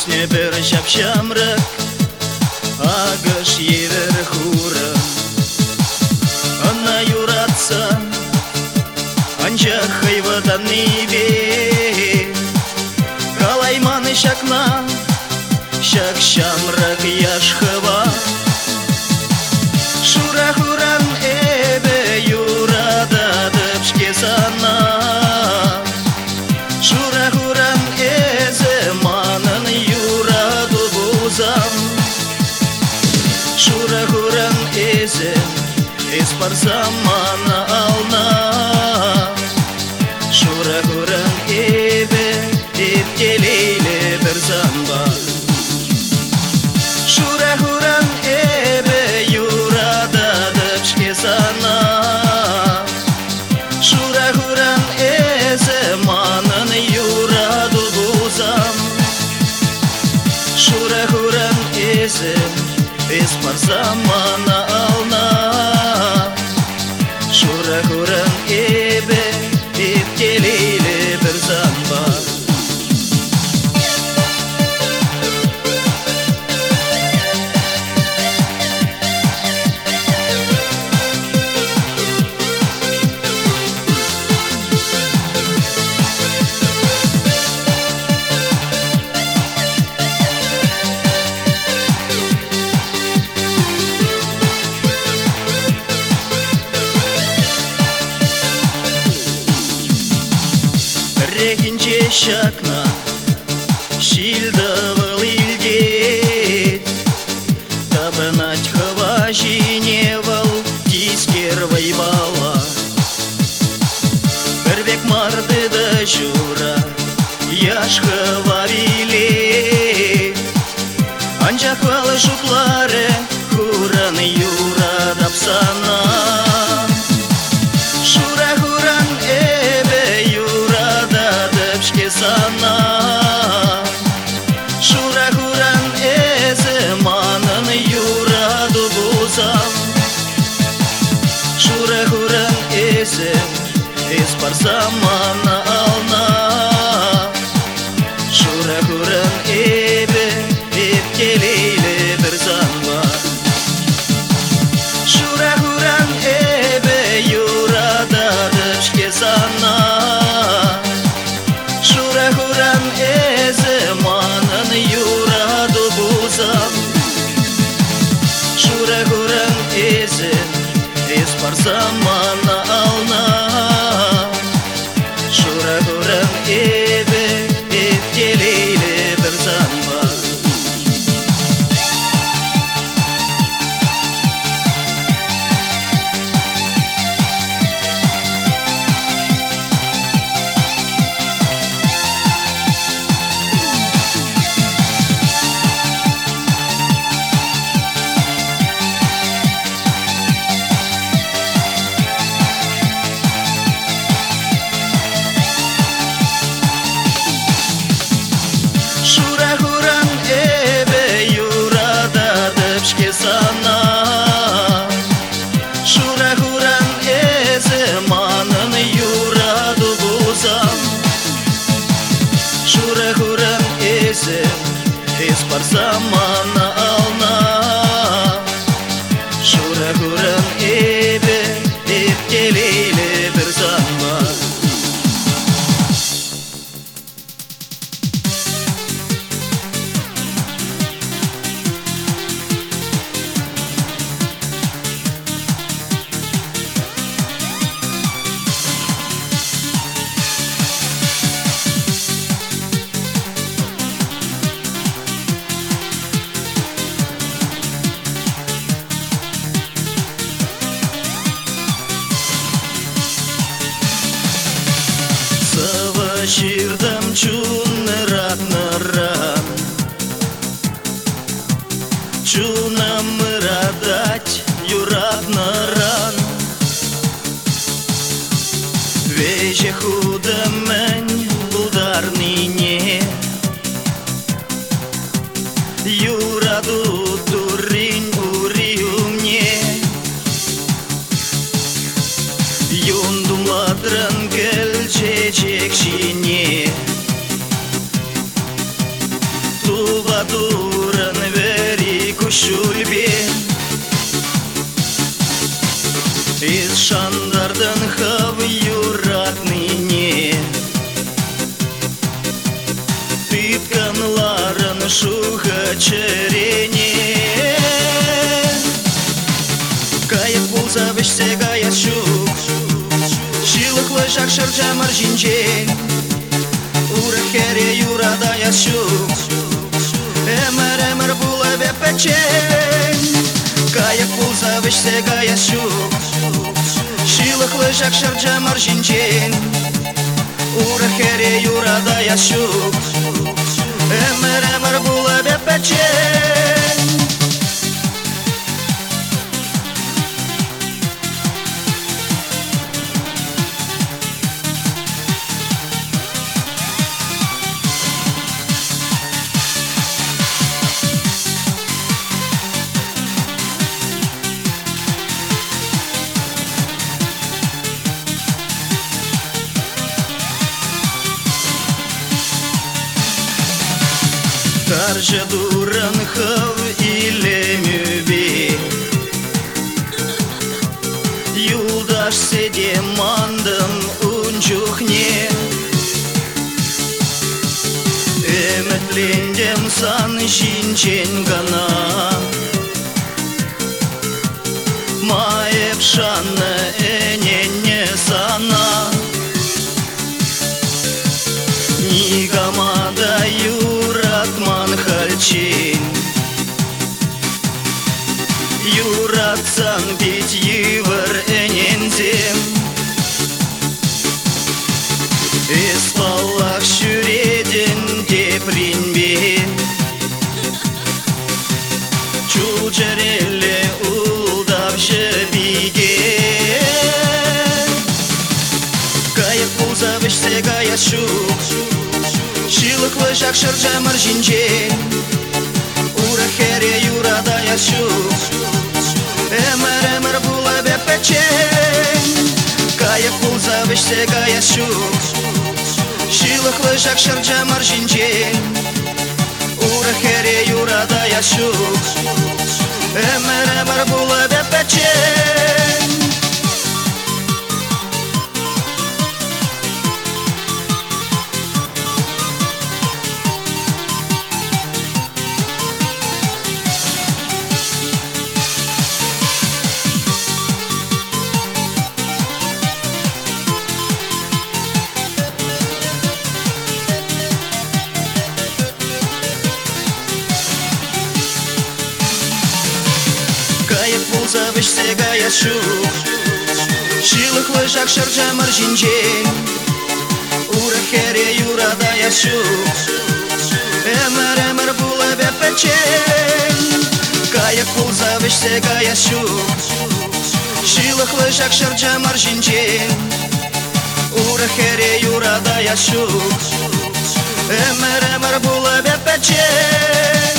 Кусне бір жап жамрық а евір хурым Она юратса Анжа хайвадан небе Калайманы шакна Шак шамрық яшқа zamana Шільдовил ілдет Табынать хова жиневал Тискер вайбала Бірбек марды да жура Яш хова биле Анжақ валы жуплары Хуран юра дапсана Listen вечірдам чув не рад на рад. Чув нам ми радать, юрад на ран Веже худа мень шандардан хав юратныне Тытканларын шуха черене. Кайып булса бішсе каят шук Шилықлы жақшыр жамыр жинжен Уры хере юрада яшук Әмір әмір була бепечен Кайып булса бішсе каят шук. Шилықлы жақшыр жамыр жинжен Уры хере юрада яшук Әмір әмір була Таржа дуран хав илемюби Юлдаш седе мандын унчухне. Үмітлендем сан Юратсан бит йывыр энензем Испаллах шүреден депринбен Чул жереле улдап жебиген Кайып булса бішсе кая шук. Шилықлы жақшыр жамыр жинжен Ура хере Emër, emër bullave pe qen Ka e pulzave shte ka e shuk Shilë hëllëshak shërgja margin gjen. Ura herje jura da ja shuk Emër, emër bullave pe qen кая шук Шилықлы жақшыр жамыр жинжен Ура хере юрада яшук Әмір әмір була бепечен Кайып булса бішсе кая шук Шилықлы жақшыр жамыр жинжен Ура хере юрада Әмір әмір була бепечен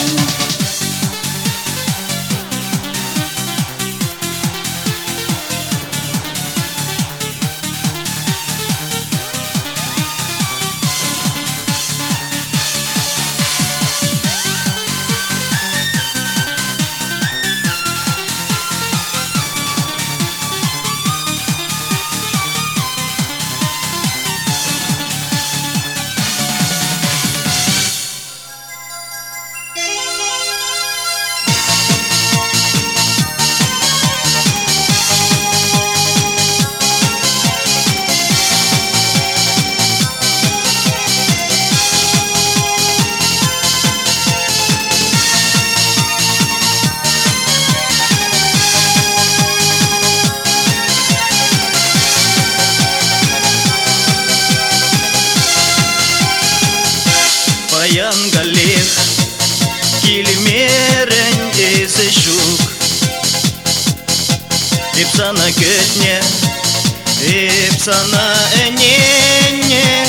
ипсана энене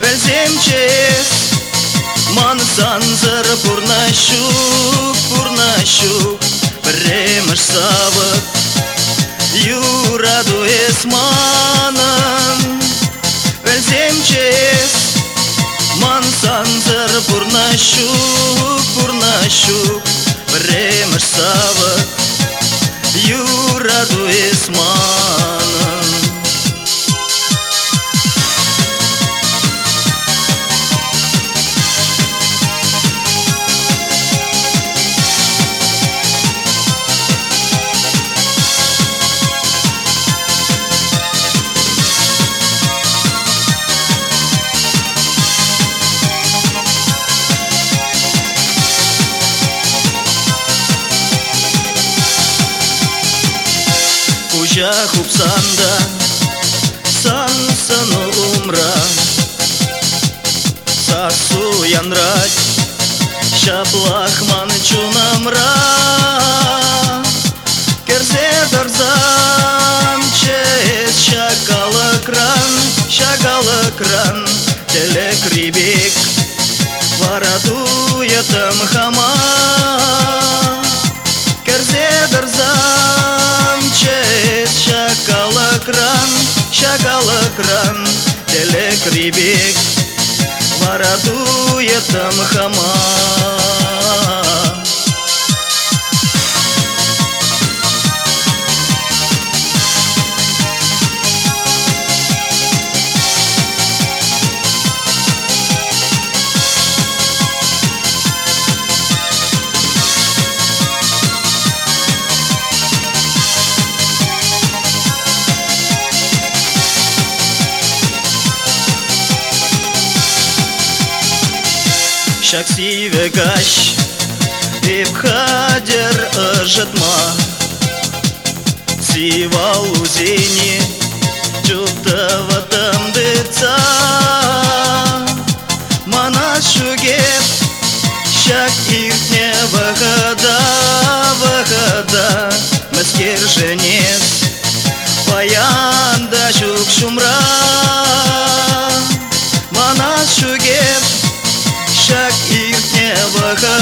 Белсемчес Ман санзыр пурнащук, пурнащук Премеш савык Юраду эсманам Белсемчес Ман санзыр пурнащук, пурнащук Премеш савык Юраду Кужа хупсанда сан сыны умра Сасу янрать чунамра Керзе дарзам честь шакалы кран Шакалы кран телек рибик Варадуятам хама Керзе Шакалы кран телек Варадуятам хама Шаксиве гаш Ипхадер ыжытма Сивал узени Чупта ватам дыца. Мана шугеп Шак ихне выхода Выхода Мәскер женец Паянда шук шумра ಮಗ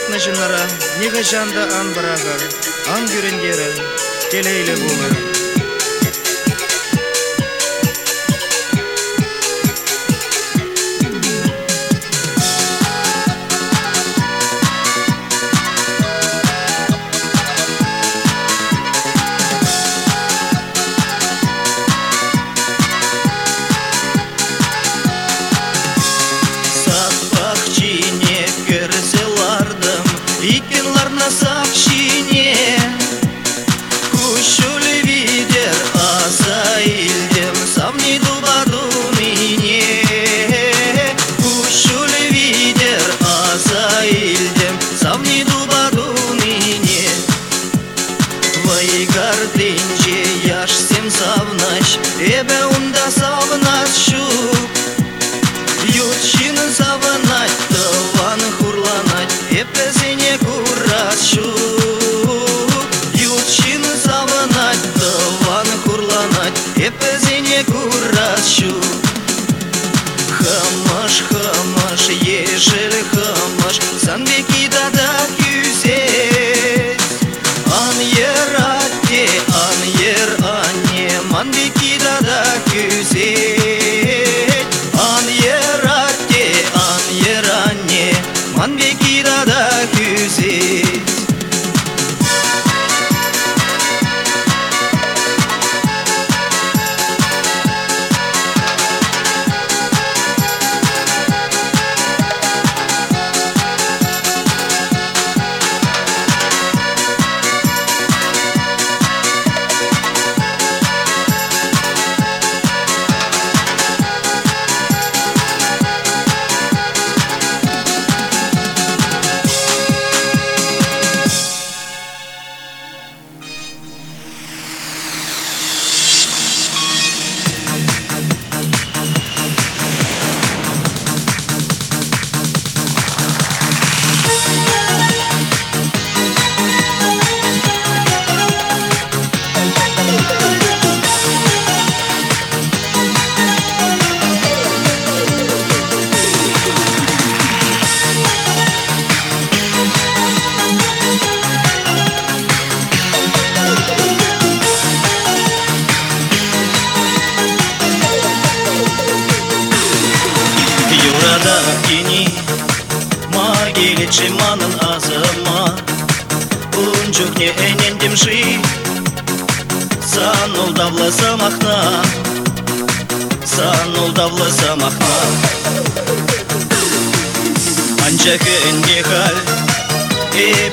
Ат нажимнара, нега жанда ан барагар, ан гүренгері, келейлі болыр.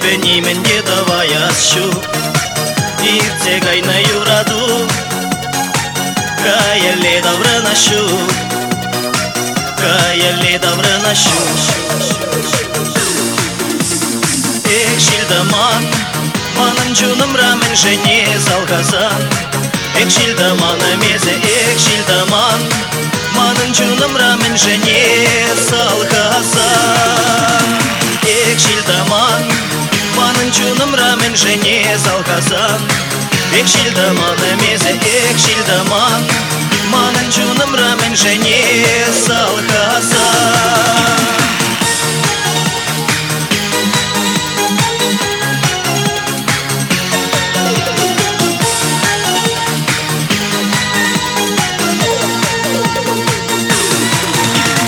Бенімін деді ваясшу Ирте кайна юраду. Каяле давранашу Каяле давранашу Эх, шилдаман Манын жуным рамен жене залгазан Эх, шилдаман амезе, эх, шилдаман Манын жуным рамен жене залгазан Эх, шилдаман Манын чунымра рамен жене залказан Эк шилдаман эмезе эк шилдаман Манын чунымра мен жене залказан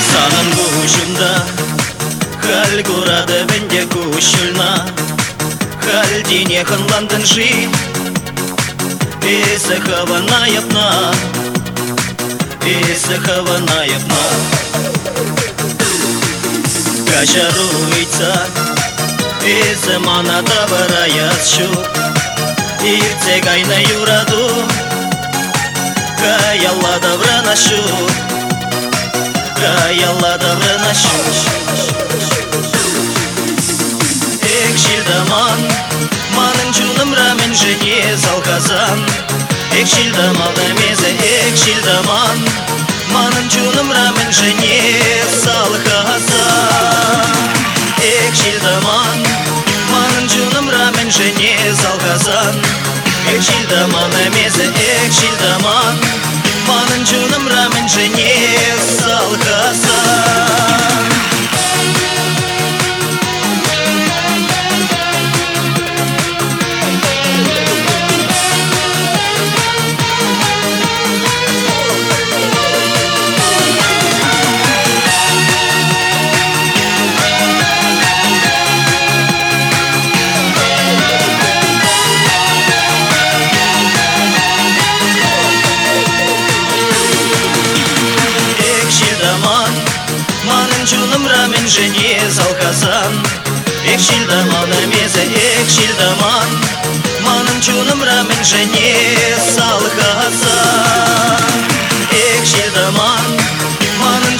Санын кушында Халь бенде кушылна халдине ханландынжи Эсі хавана япна Эсі хавана япна Кашаруйца Эсі мана табара ясшу Ирце гайна юраду Каялла добра нашу Каялла добра нашу Экшилдаман Манын чулым рамен жене залказан Экшилдамал мезе экшилдаман Манын чулым рамен жене салказан Экшилдаман Манын чулым рамен жене залказан Экшилдаман мезе экшилдаман Манын чулым рамен жене салказан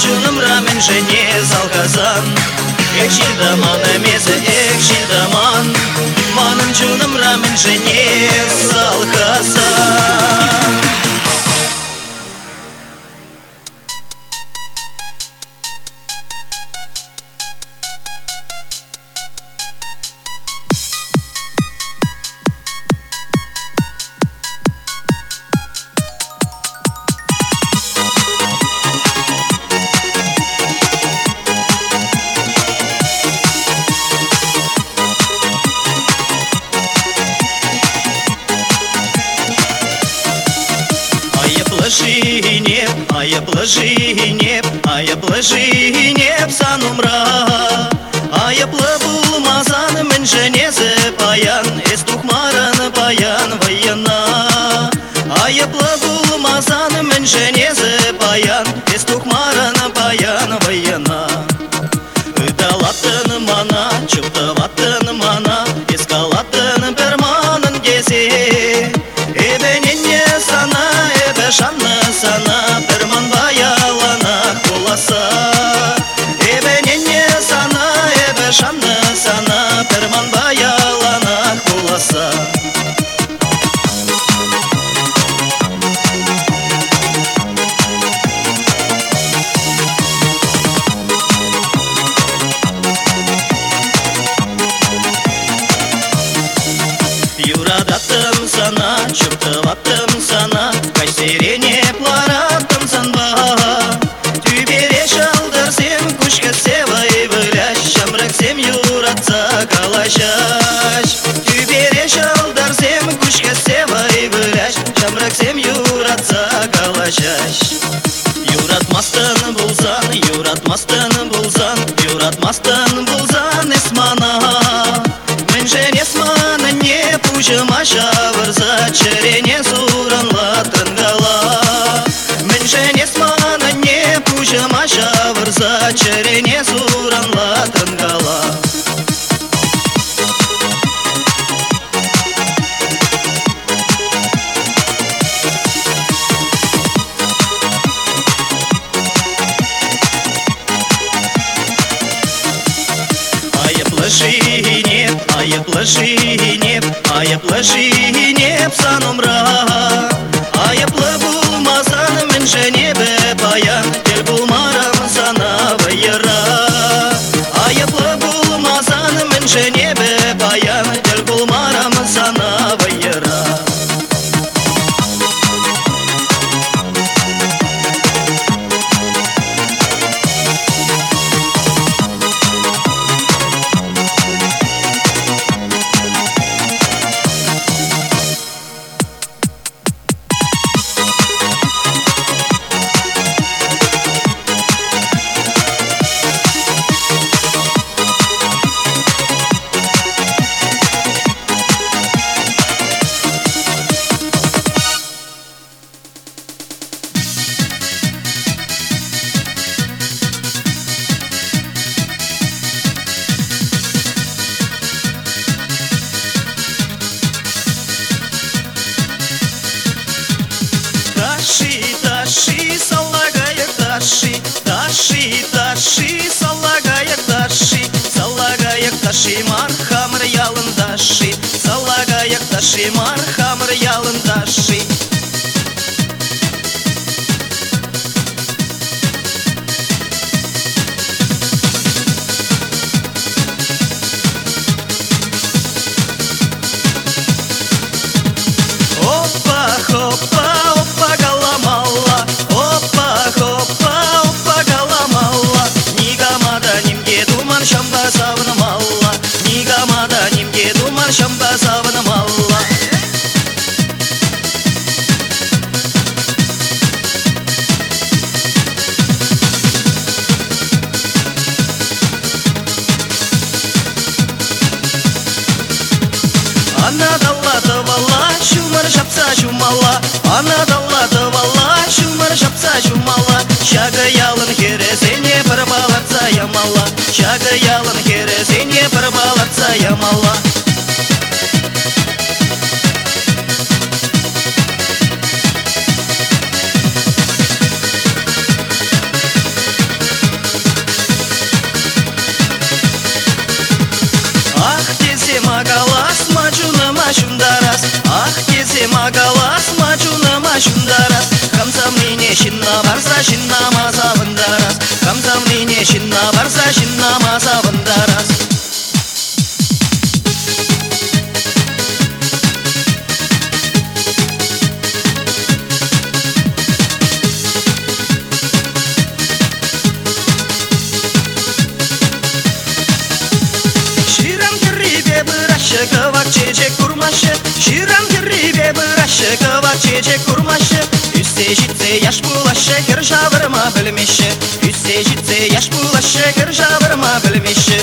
Чуным рамен жене залказан Эх шилдаман мезе эх шилдаман Манын чуным рамен жене салказан а я плажине, а я плажине псанумра. А я плаву мазан мен женезе паян, эс тухмаран паян воена. А я плаву мазан мен yuracak Yuratmasdan bulsan, yuratmasdan bulsan, yuratmasdan Моя плаши не псаном рай ташы мар хамыр шумала Шагы ялын кересене бір балатса ямала Шагы ялын кересене бір балатса ямала шинна барса шиннамаса вындарас Хамсамлине шинна барса шиннамаса вындарас Ширам киррибе бырашы кывак чечек курмашы Ширам киррибе бырашы кывак чечек курмашы Үсте житсе яш булашы жабырма білмеші күйсе жетсе яш болашы кір жабырма білмеші